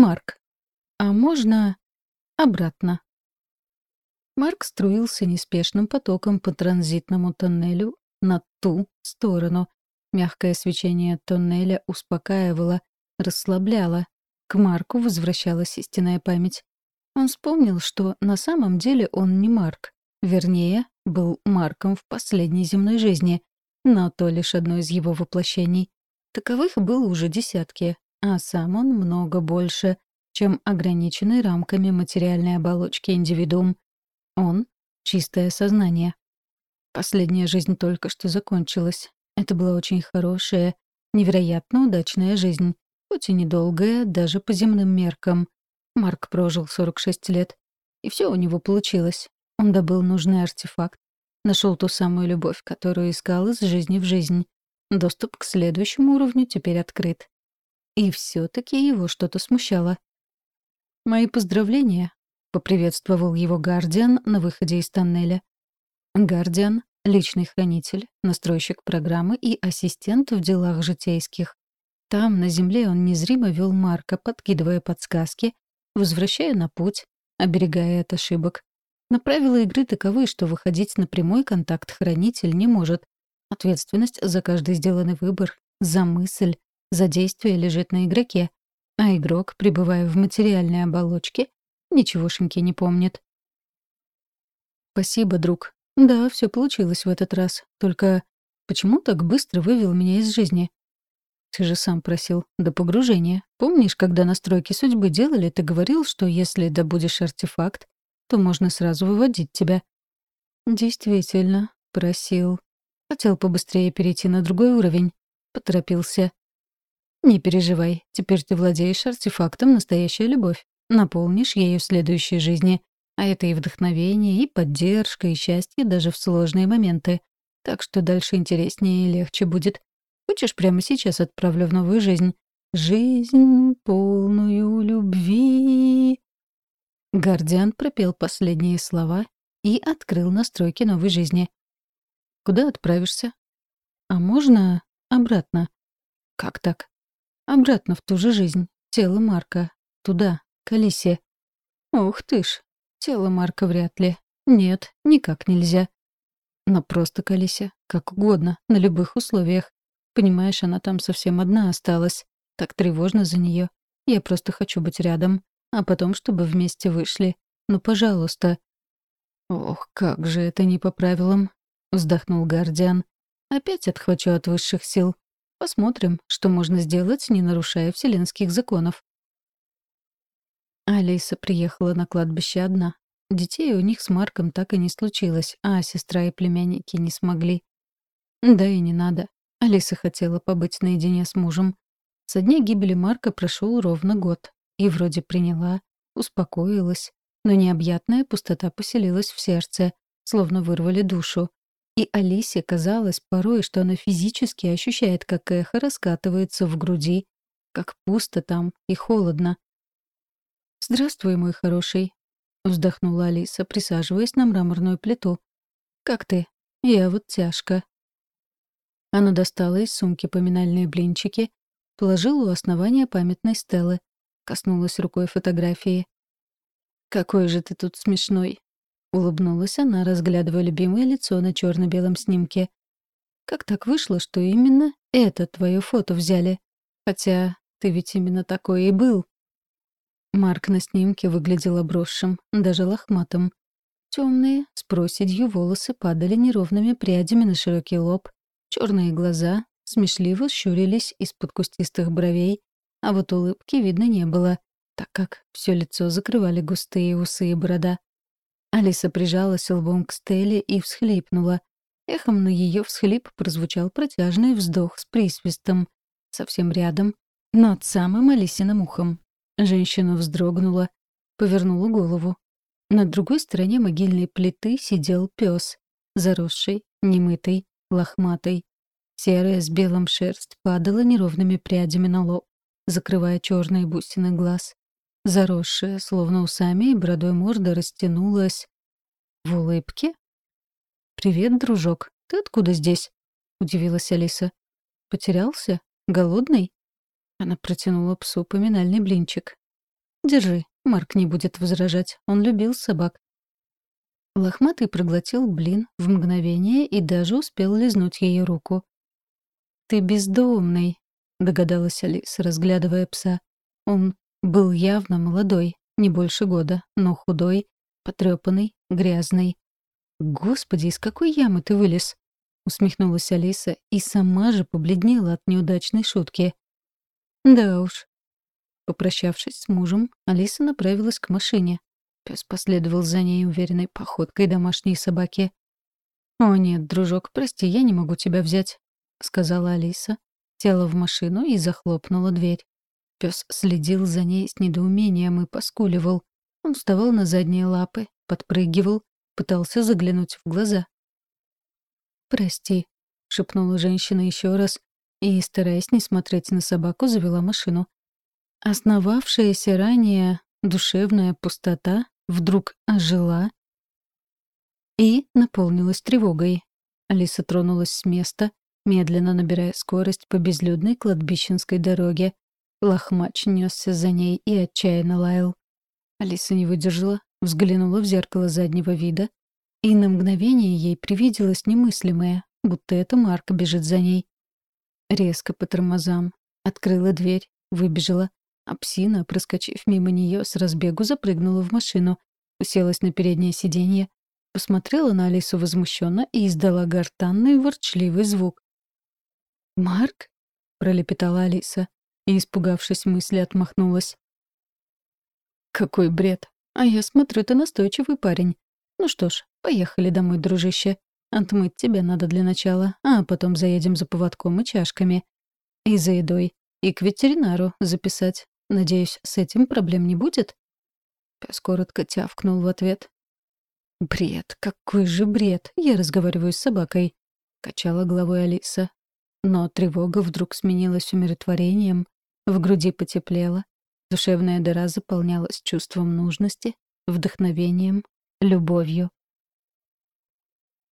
Марк. А можно обратно. Марк струился неспешным потоком по транзитному тоннелю на ту сторону. Мягкое свечение тоннеля успокаивало, расслабляло. К Марку возвращалась истинная память. Он вспомнил, что на самом деле он не Марк. Вернее, был Марком в последней земной жизни, но то лишь одно из его воплощений. Таковых было уже десятки, а сам он много больше, чем ограниченный рамками материальной оболочки индивидуум. Он — чистое сознание. Последняя жизнь только что закончилась. Это была очень хорошая, невероятно удачная жизнь, хоть и недолгая, даже по земным меркам. Марк прожил 46 лет, и все у него получилось. Он добыл нужный артефакт, нашел ту самую любовь, которую искал из жизни в жизнь. Доступ к следующему уровню теперь открыт. И все таки его что-то смущало. «Мои поздравления», — поприветствовал его Гардиан на выходе из тоннеля. Гардиан — личный хранитель, настройщик программы и ассистент в делах житейских. Там, на земле, он незримо вел Марка, подкидывая подсказки, возвращая на путь, оберегая от ошибок. Но правила игры таковы, что выходить на прямой контакт хранитель не может. Ответственность за каждый сделанный выбор, за мысль, за действие лежит на игроке, а игрок, пребывая в материальной оболочке, ничегошеньки не помнит. «Спасибо, друг. Да, все получилось в этот раз. Только почему так быстро вывел меня из жизни? Ты же сам просил до погружения. Помнишь, когда настройки судьбы делали, ты говорил, что если добудешь артефакт, то можно сразу выводить тебя. Действительно, просил. Хотел побыстрее перейти на другой уровень. Поторопился. Не переживай, теперь ты владеешь артефактом «Настоящая любовь». Наполнишь ею в следующей жизни. А это и вдохновение, и поддержка, и счастье даже в сложные моменты. Так что дальше интереснее и легче будет. Хочешь, прямо сейчас отправлю в новую жизнь? Жизнь полную любви. Гардиан пропел последние слова и открыл настройки новой жизни. Куда отправишься? А можно обратно? Как так? Обратно в ту же жизнь. Тело Марка. Туда, к Алисе. Ух ты ж. Тело Марка вряд ли. Нет, никак нельзя. Но просто к Алисе. Как угодно, на любых условиях. Понимаешь, она там совсем одна осталась. Так тревожно за нее. Я просто хочу быть рядом. А потом, чтобы вместе вышли. Ну, пожалуйста. Ох, как же это не по правилам. Вздохнул Гардиан. Опять отхвачу от высших сил. Посмотрим, что можно сделать, не нарушая вселенских законов. Алиса приехала на кладбище одна. Детей у них с Марком так и не случилось, а сестра и племянники не смогли. Да и не надо. Алиса хотела побыть наедине с мужем. Со дня гибели Марка прошел ровно год. И вроде приняла, успокоилась, но необъятная пустота поселилась в сердце, словно вырвали душу. И Алисе казалось порой, что она физически ощущает, как эхо раскатывается в груди, как пусто там и холодно. «Здравствуй, мой хороший», — вздохнула Алиса, присаживаясь на мраморную плиту. «Как ты? Я вот тяжко». Она достала из сумки поминальные блинчики, положила у основания памятной стелы, коснулась рукой фотографии. «Какой же ты тут смешной!» — улыбнулась она, разглядывая любимое лицо на черно белом снимке. «Как так вышло, что именно это твое фото взяли? Хотя ты ведь именно такой и был». Марк на снимке выглядел обросшим, даже лохматым. Темные, с проседью волосы падали неровными прядями на широкий лоб, Черные глаза смешливо щурились из-под кустистых бровей, а вот улыбки видно не было, так как все лицо закрывали густые усы и борода. Алиса прижалась лбом к Стелле и всхлипнула. Эхом на ее всхлип прозвучал протяжный вздох с присвистом. Совсем рядом, над самым Алисиным ухом. Женщина вздрогнула, повернула голову. На другой стороне могильной плиты сидел пес, заросший, немытый, лохматой. Серая с белым шерсть падала неровными прядями на лоб, закрывая черные бусины глаз. Заросшая, словно усами и бородой морда растянулась. В улыбке? «Привет, дружок. Ты откуда здесь?» — удивилась Алиса. «Потерялся? Голодный?» Она протянула псу поминальный блинчик. Держи, Марк не будет возражать, он любил собак. Лохматый проглотил блин в мгновение и даже успел лизнуть ее руку. «Ты бездомный», — догадалась Алиса, разглядывая пса. Он был явно молодой, не больше года, но худой, потрепанный, грязный. «Господи, из какой ямы ты вылез?» — усмехнулась Алиса и сама же побледнела от неудачной шутки. «Да уж». Попрощавшись с мужем, Алиса направилась к машине. Пес последовал за ней уверенной походкой домашней собаки. «О нет, дружок, прости, я не могу тебя взять», — сказала Алиса, села в машину и захлопнула дверь. Пес следил за ней с недоумением и поскуливал. Он вставал на задние лапы, подпрыгивал, пытался заглянуть в глаза. «Прости», — шепнула женщина еще раз и, стараясь не смотреть на собаку, завела машину. Основавшаяся ранее душевная пустота вдруг ожила и наполнилась тревогой. Алиса тронулась с места, медленно набирая скорость по безлюдной кладбищенской дороге. Лохмач несся за ней и отчаянно лаял. Алиса не выдержала, взглянула в зеркало заднего вида, и на мгновение ей привиделось немыслимое, будто это Марк бежит за ней. Резко по тормозам. Открыла дверь, выбежала. А псина, проскочив мимо нее, с разбегу запрыгнула в машину, уселась на переднее сиденье, посмотрела на Алису возмущенно и издала гортанный ворчливый звук. «Марк?» — пролепетала Алиса и, испугавшись мысли, отмахнулась. «Какой бред! А я смотрю, ты настойчивый парень. Ну что ж, поехали домой, дружище. Отмыть тебя надо для начала, а потом заедем за поводком и чашками. И за едой. И к ветеринару записать. Надеюсь, с этим проблем не будет?» Пес коротко тявкнул в ответ. «Бред, какой же бред! Я разговариваю с собакой», — качала головой Алиса. Но тревога вдруг сменилась умиротворением, в груди потеплело, душевная дыра заполнялась чувством нужности, вдохновением, любовью.